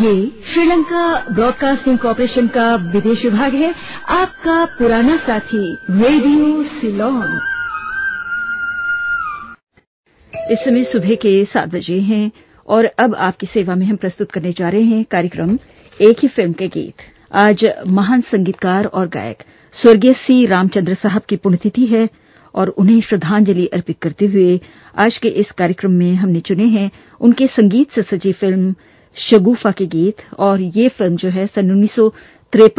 ये Sri Lanka broadcasting corporation का विदेश विभाग है। आपका पुराना साथी, रेडियो सिलोन। इस समय सुबह के सात बजे हैं और अब आपकी सेवा में हम प्रस्तुत करने जा रहे हैं कार्यक्रम एक ही फ़िल्म के गीत। आज महान संगीतकार और गायक स्वर्गीय सी रामचंद्र साहब की पुण्यतिथि है और उन्हें श्रद्धांजलि अर्पित करते हुए आज के इस कार्यक्रम में हमने चुने हैं उनके संगीत से सजी फ़िल्म शगुफा के गीत और ये फ़िल्म जो है सन उन्नीस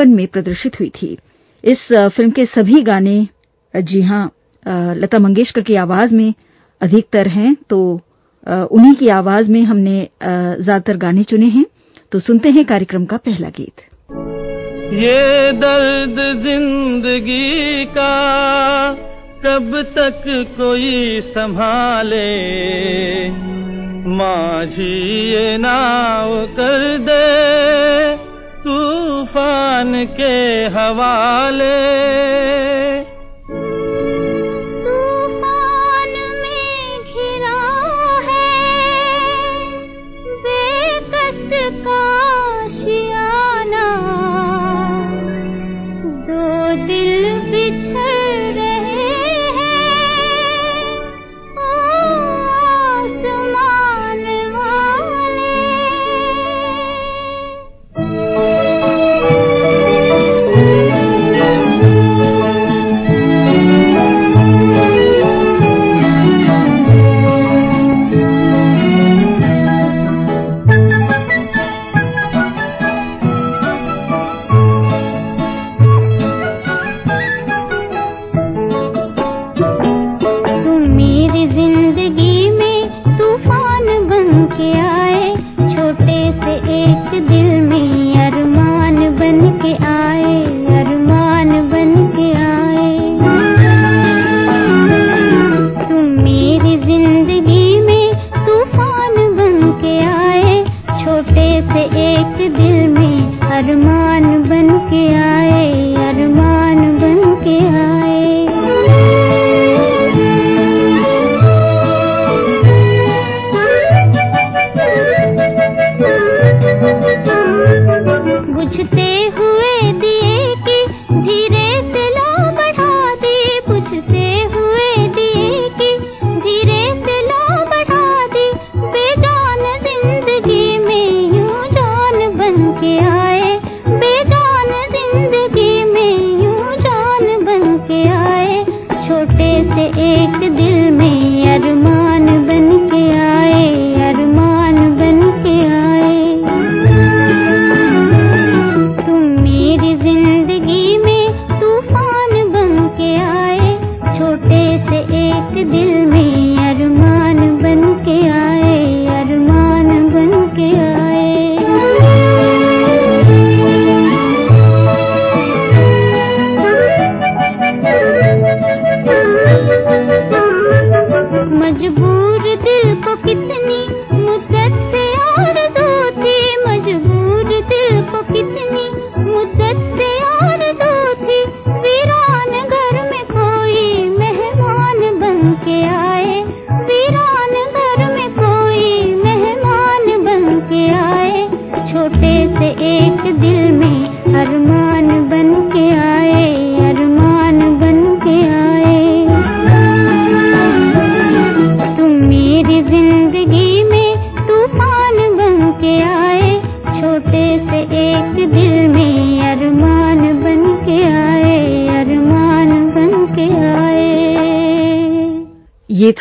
में प्रदर्शित हुई थी। इस फ़िल्म के सभी गाने जी हाँ लता मंगेशकर की आवाज़ में अधिकतर हैं तो उन्हीं की आवाज़ में हमने ज़्यादातर गाने चुने हैं। तो सुनते हैं कार्यक्रम का पहला गीत। ये दर्द ज़िंदगी का कब तक कोई संभाले? माझी ये नाव कर दे तूफ़ान के हवाले।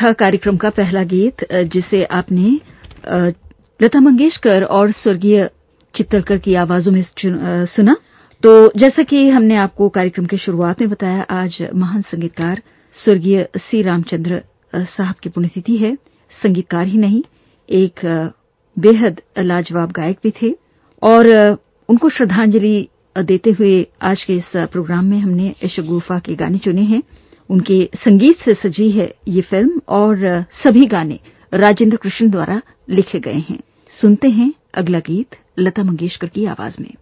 था कार्यक्रम का पहला गीत जिसे आपने लता मंगेशकर और स्वर्गीय चित्तलकर की आवाजों में सुना। तो जैसा कि हमने आपको कार्यक्रम की शुरुआत में बताया, आज महान संगीतकार स्वर्गीय सी रामचंद्र साहब की पुण्यतिथि है। संगीतकार ही नहीं, एक बेहद लाजवाब गायक भी थे। और उनको श्रद्धांजलि देते हुए आज के इस प्रोग्राम में हमने शगुफा के गाने चुने हैं। उनके संगीत से सजी है ये फ़िल्म और सभी गाने राजेंद्र कृष्ण द्वारा लिखे गए हैं। सुनते हैं अगला गीत लता मंगेशकर की आवाज़ में।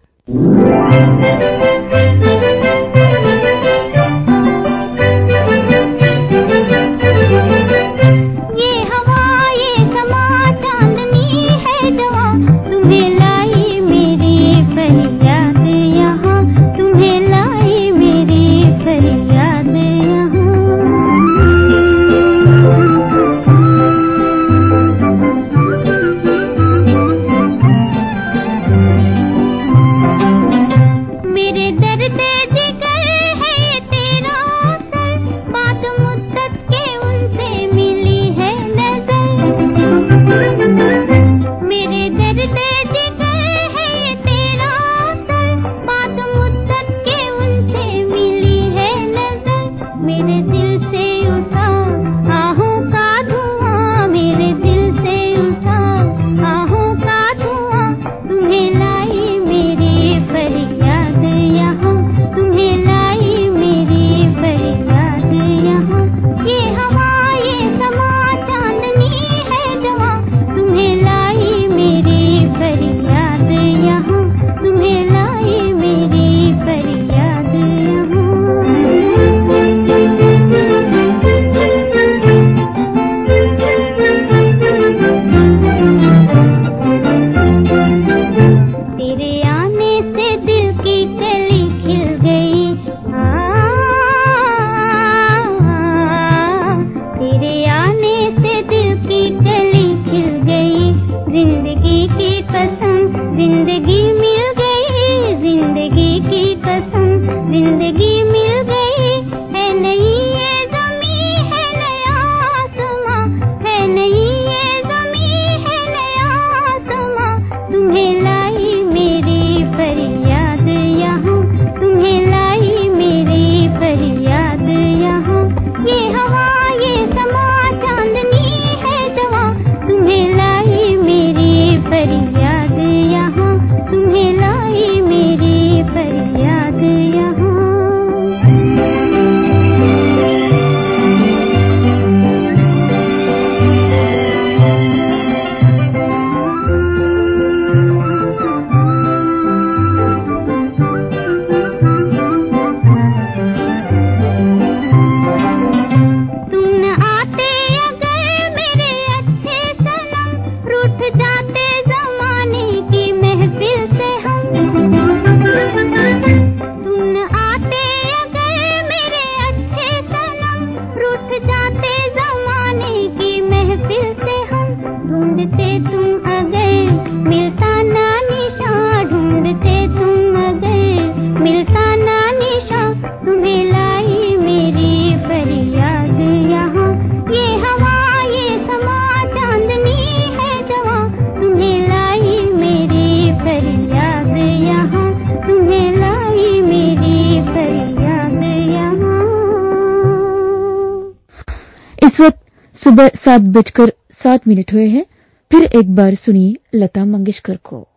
सुबह सात बजकर सात मिनट हुए हैं। फिर एक बार सुनिए लता मंगेशकर को।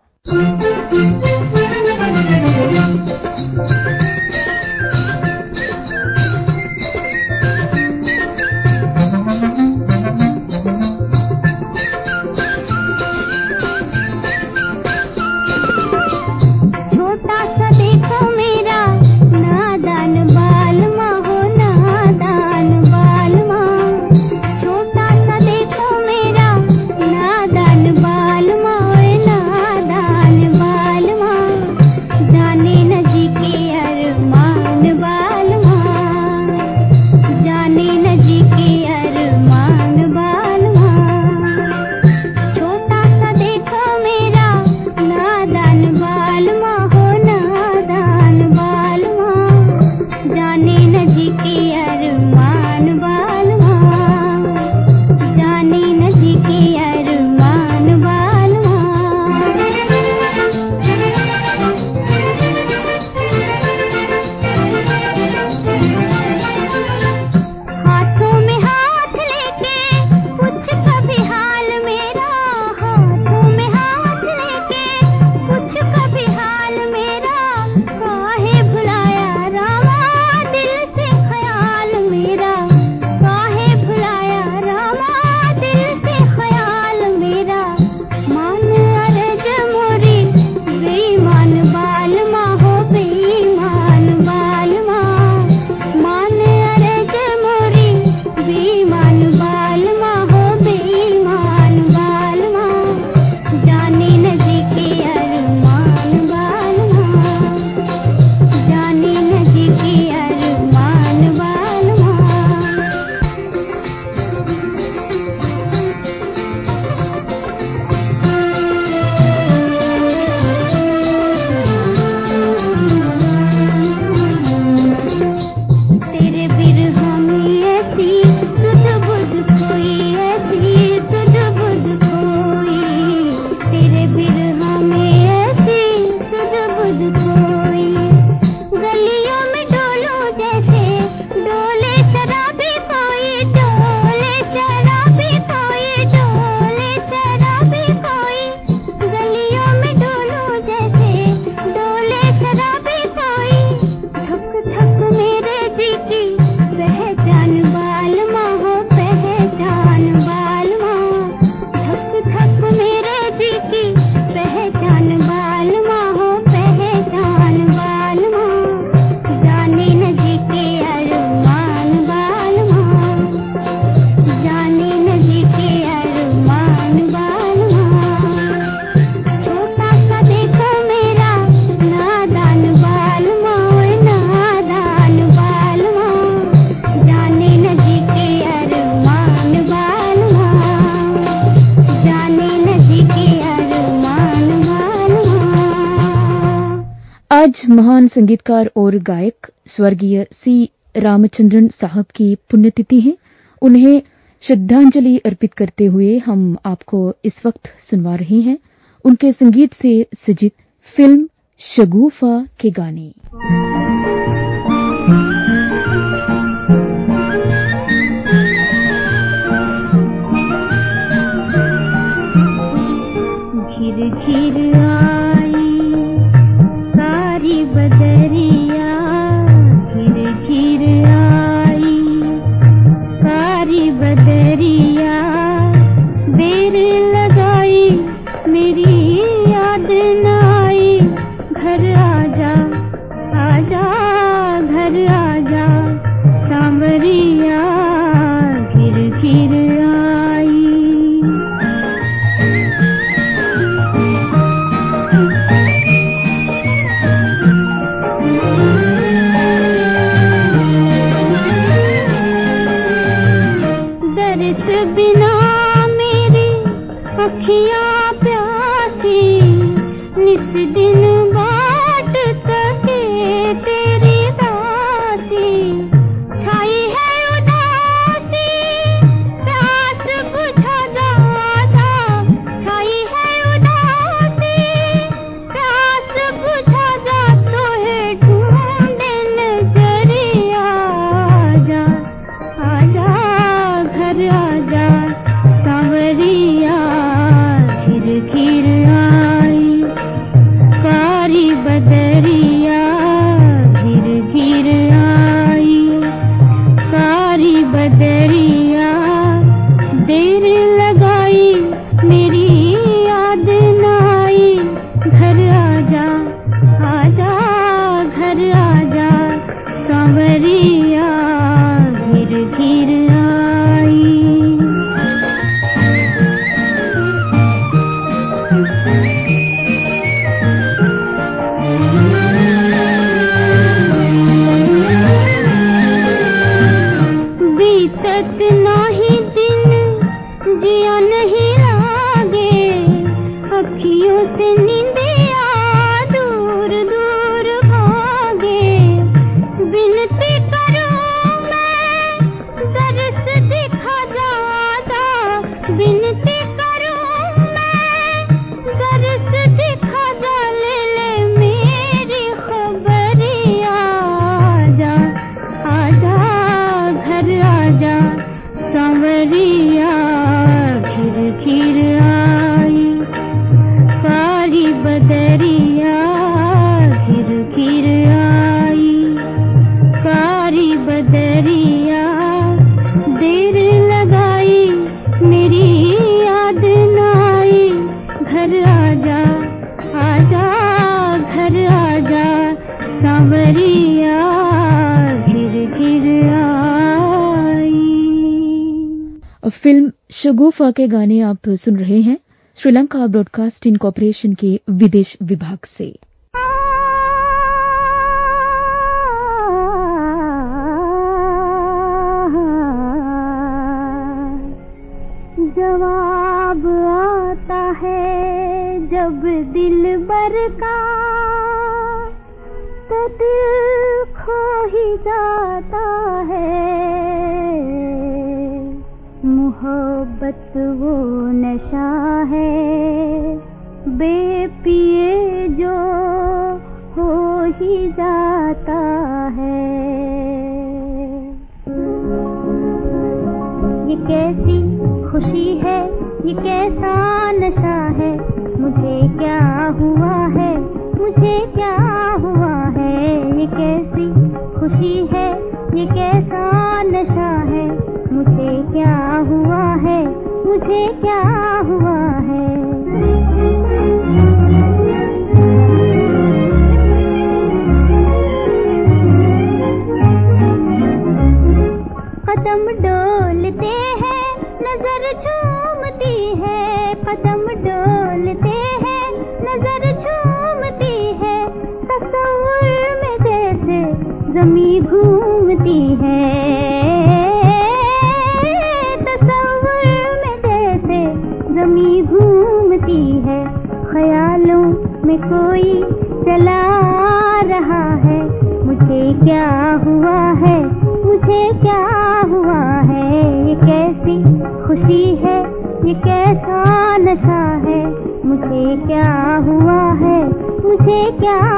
संगीतकार और गायक स्वर्गीय सी. रामचंद्रन साहब की पुण्यतिथि है। उन्हें श्रद्धांजलि अर्पित करते हुए हम आपको इस वक्त सुनवा रहे हैं। उनके संगीत से सजित फ़िल्म शगुफा के गाने। के गाने आप सुन रहे हैं श्रीलंका ब्रॉडकास्टिंग कॉरपोरेशन के विदेश विभाग से। जवाब आता है जब दिल the wolf. पतम डोलते हैं नज़र झूमती है पतम डोल। क्या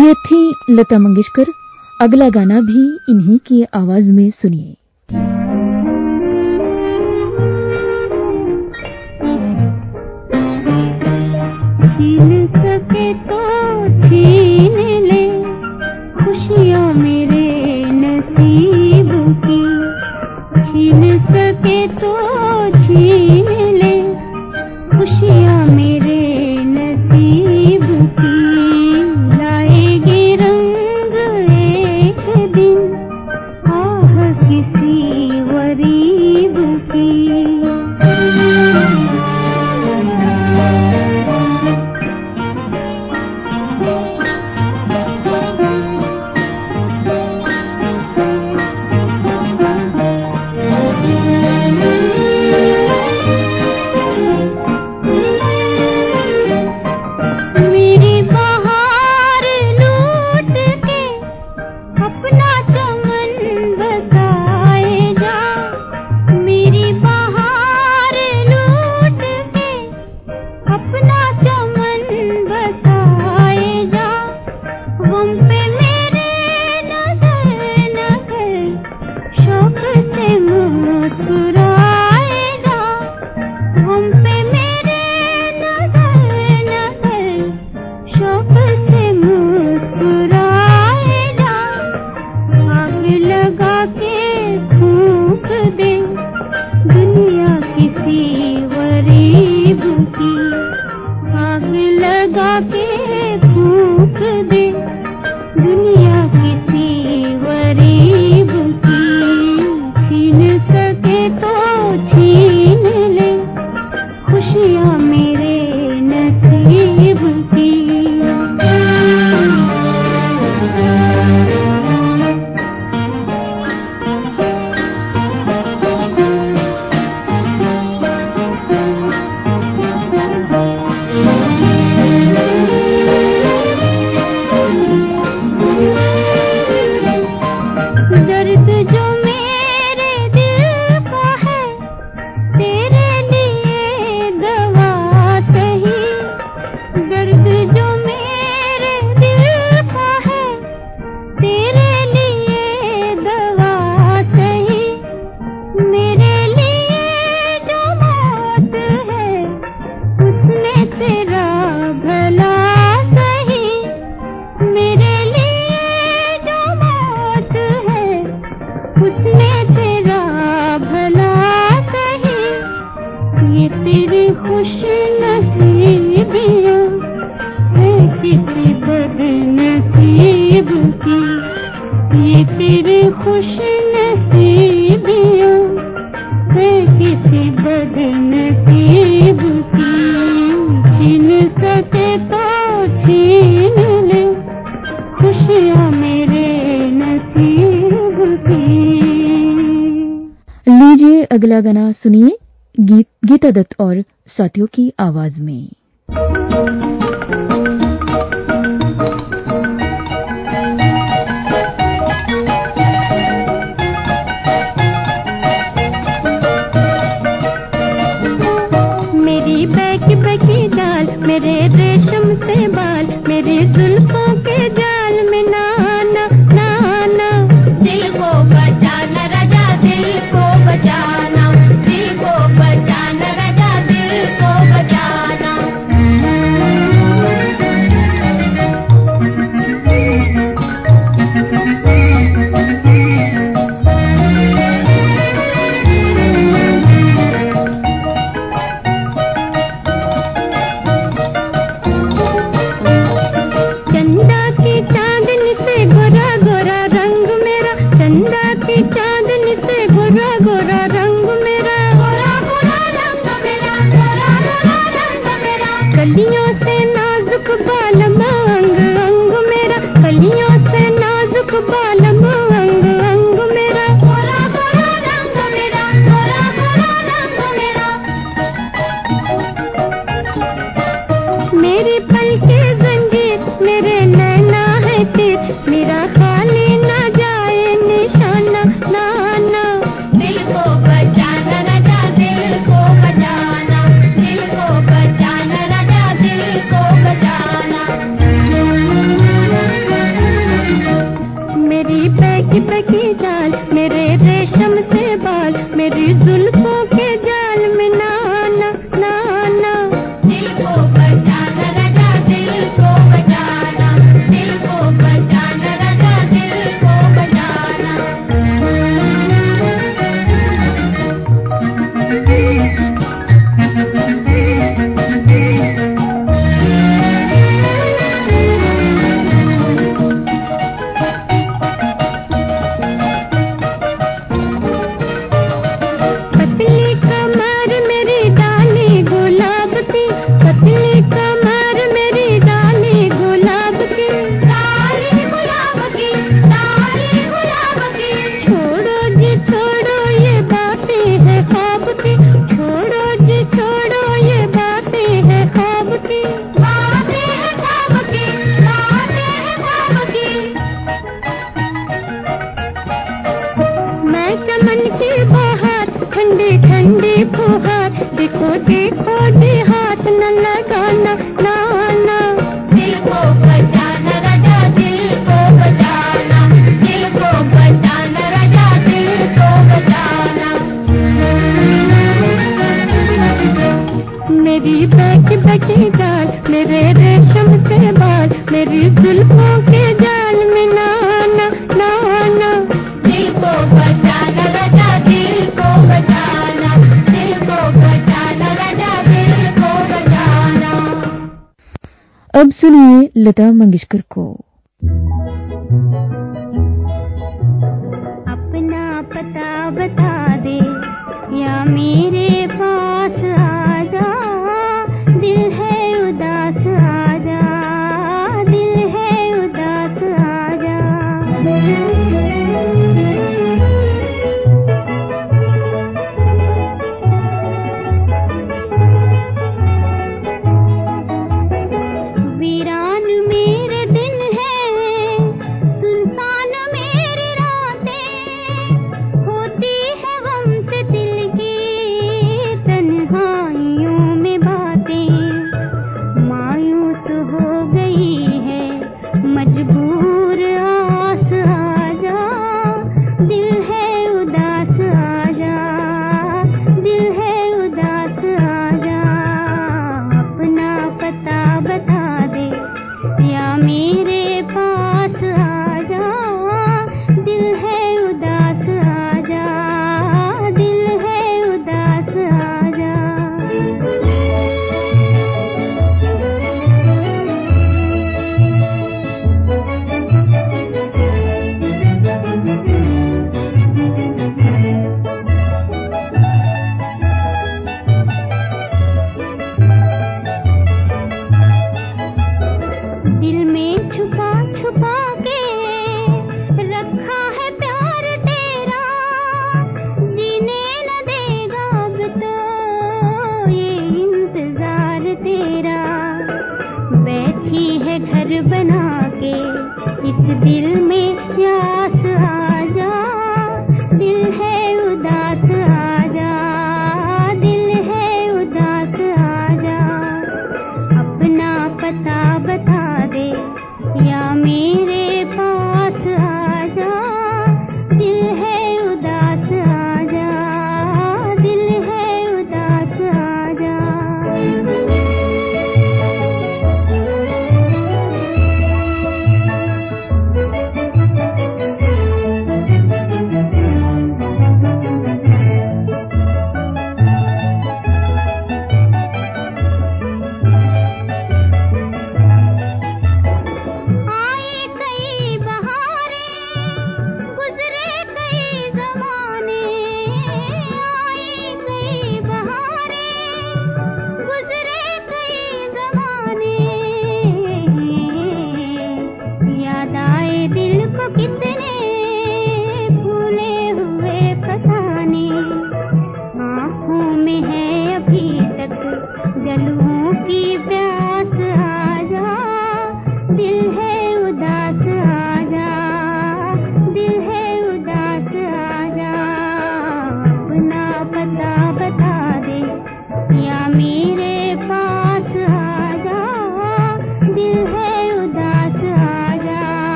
ये थी लता मंगेशकर। अगला गाना भी इन्हीं की आवाज़ में सुनिए। खुश नसीबियों से किसी बदनसीब की छीन सके तो छीन ले खुशियाँ मेरे नसीब की लीजिए अगला गाना सुनिए गीत गीता दत्त और साथियों की आवाज़ में। चमन के बाहर ठंडी ठंडी फुहार देखो देखो देहा अब सुनिए लता मंगेशकर को। अपना पता बता दे या मेरे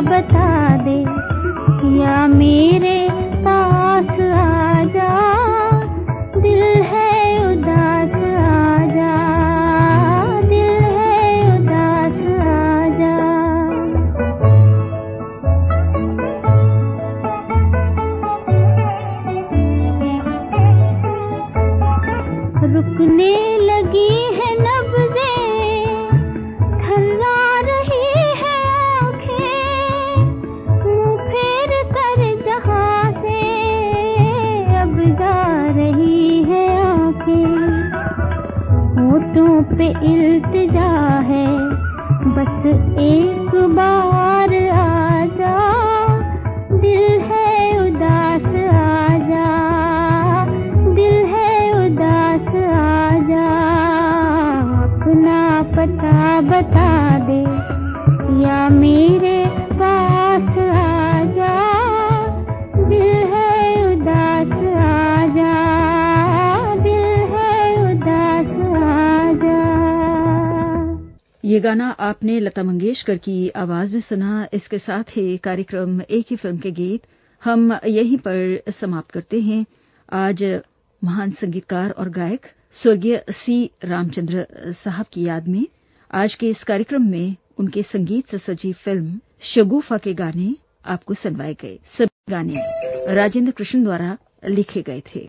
बता दे या मेरे गाना आपने लता मंगेशकर की आवाज़ में सुना, इसके साथ ही कार्यक्रम एक ही फ़िल्म के गीत हम यहीं पर समाप्त करते हैं। आज महान संगीतकार और गायक स्वर्गीय सी रामचंद्र साहब की याद में आज के इस कार्यक्रम में उनके संगीत से सजी फ़िल्म शगुफा के गाने आपको सुनवाए गए। सभी गाने राजेंद्र कृष्ण द्वारा लिखे गए थे।